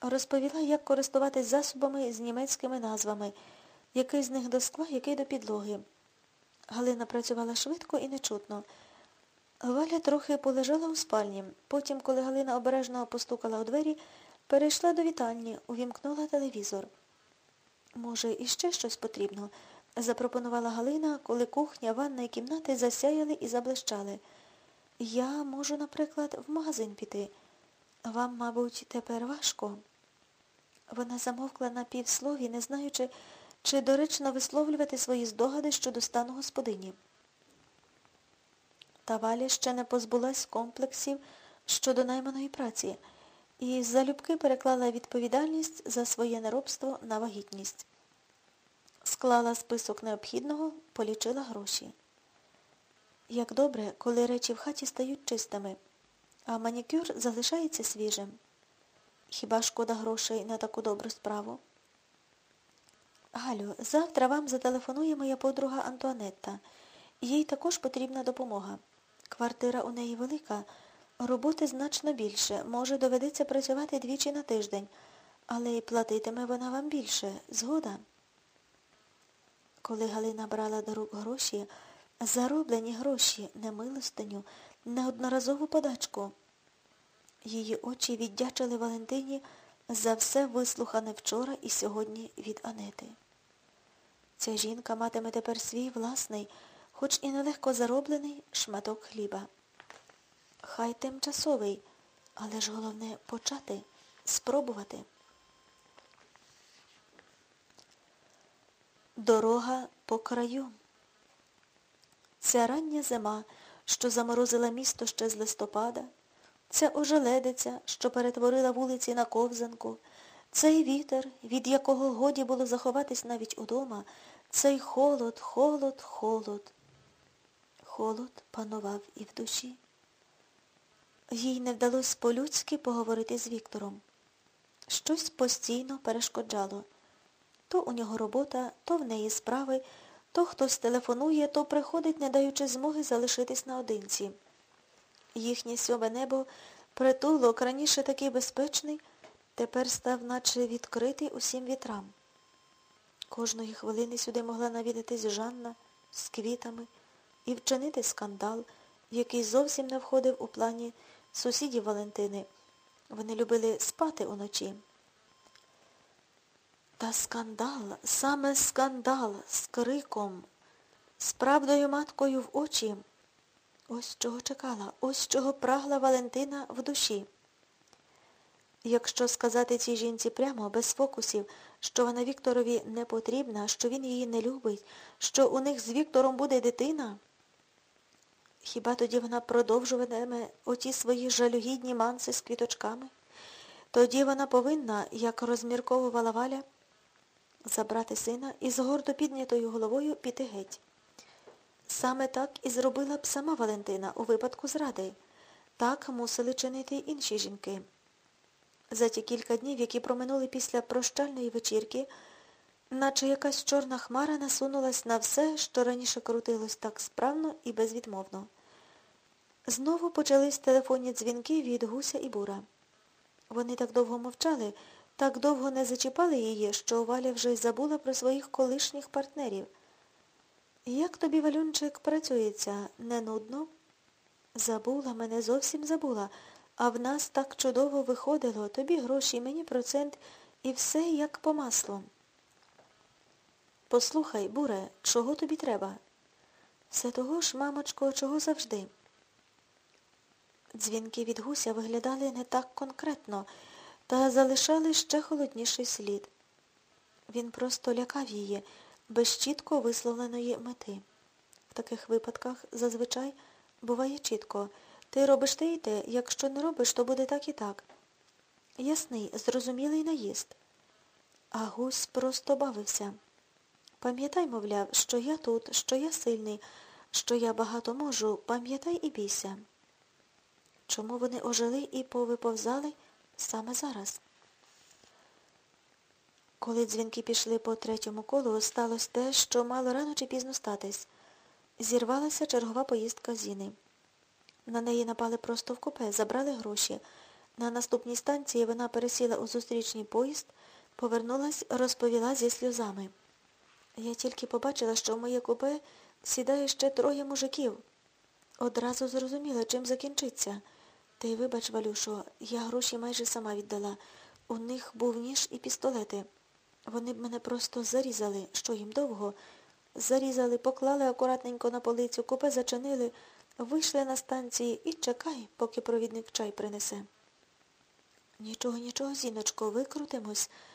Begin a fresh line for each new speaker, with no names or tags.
Розповіла, як користуватись засобами з німецькими назвами, який з них до скла, який до підлоги. Галина працювала швидко і нечутно. Валя трохи полежала у спальні. Потім, коли Галина обережно постукала у двері, перейшла до вітальні, увімкнула телевізор. Може, іще щось потрібно, запропонувала Галина, коли кухня, ванна і кімнати засяяли і заблищали. Я можу, наприклад, в магазин піти. Вам, мабуть, тепер важко. Вона замовкла на півслові, не знаючи, чи доречно висловлювати свої здогади щодо стану господині. Та Валя ще не позбулась комплексів щодо найманої праці і залюбки переклала відповідальність за своє неробство на вагітність. Склала список необхідного, полічила гроші. Як добре, коли речі в хаті стають чистими, а манікюр залишається свіжим. Хіба шкода грошей на таку добру справу? Галю, завтра вам зателефонує моя подруга Антуанетта. Їй також потрібна допомога. Квартира у неї велика, роботи значно більше. Може, доведеться працювати двічі на тиждень, але й платитиме вона вам більше. Згода? Коли Галина брала до рук гроші, зароблені гроші, не милостиню, одноразову подачку. Її очі віддячили Валентині за все вислухане вчора і сьогодні від Анети. Ця жінка матиме тепер свій власний, хоч і нелегко зароблений шматок хліба. Хай тимчасовий, але ж головне почати, спробувати. Дорога по краю. Ця рання зима, що заморозила місто ще з листопада, ця ожеледиця, що перетворила вулиці на ковзанку, цей вітер, від якого годі було заховатись навіть удома, цей холод, холод, холод. Холод панував і в душі. Їй не вдалося по-людськи поговорити з Віктором. Щось постійно перешкоджало. То у нього робота, то в неї справи, то хтось телефонує, то приходить, не даючи змоги залишитись наодинці. Їхнє сьоме небо, притулок, раніше такий безпечний, тепер став наче відкритий усім вітрам. Кожної хвилини сюди могла навідатись Жанна з квітами і вчинити скандал, який зовсім не входив у плані сусідів Валентини. Вони любили спати уночі. Та скандал, саме скандал з криком, з правдою маткою в очі. Ось чого чекала, ось чого прагла Валентина в душі. Якщо сказати цій жінці прямо, без фокусів, що вона Вікторові не потрібна, що він її не любить, що у них з Віктором буде дитина, хіба тоді вона продовжуватиме оті свої жалюгідні манси з квіточками? Тоді вона повинна, як розмірковувала Валя, забрати сина і з гордо піднятою головою піти геть. Саме так і зробила б сама Валентина у випадку зради. Так мусили чинити й інші жінки. За ті кілька днів, які проминули після прощальної вечірки, наче якась чорна хмара насунулась на все, що раніше крутилось так справно і безвідмовно. Знову почались телефонні дзвінки від Гуся і Бура. Вони так довго мовчали, так довго не зачіпали її, що Валя вже й забула про своїх колишніх партнерів. Як тобі, Валюнчик, працюється? Не нудно? Забула, мене зовсім забула. А в нас так чудово виходило, тобі гроші, мені процент і все як по маслу. Послухай, буре, чого тобі треба? Все того ж, мамочко, чого завжди. Дзвінки від гуся виглядали не так конкретно, та залишали ще холодніший слід. Він просто лякав її без чітко висловленої мети. В таких випадках зазвичай буває чітко. Ти робиш те і те, якщо не робиш, то буде так і так. Ясний, зрозумілий наїзд. А гусь просто бавився. Пам'ятай, мовляв, що я тут, що я сильний, що я багато можу, пам'ятай і бійся. Чому вони ожили і повиповзали саме зараз? Коли дзвінки пішли по третьому колу, сталося те, що мало рано чи пізно статись. Зірвалася чергова поїздка Зіни. На неї напали просто в купе, забрали гроші, На наступній станції вона пересіла у зустрічний поїзд, повернулась, розповіла зі сльозами. Я тільки побачила, що в моє купе сідає ще троє мужиків. Одразу зрозуміла, чим закінчиться. Ти вибач, Валюшо, я гроші майже сама віддала. У них був ніж і пістолети. Вони б мене просто зарізали, що їм довго. Зарізали, поклали акуратненько на полицю, купе зачинили, вийшли на станції і чекай, поки провідник чай принесе. Нічого, нічого, зіночко, викрутимось.